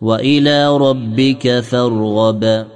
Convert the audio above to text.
وإلى ربك فارغب.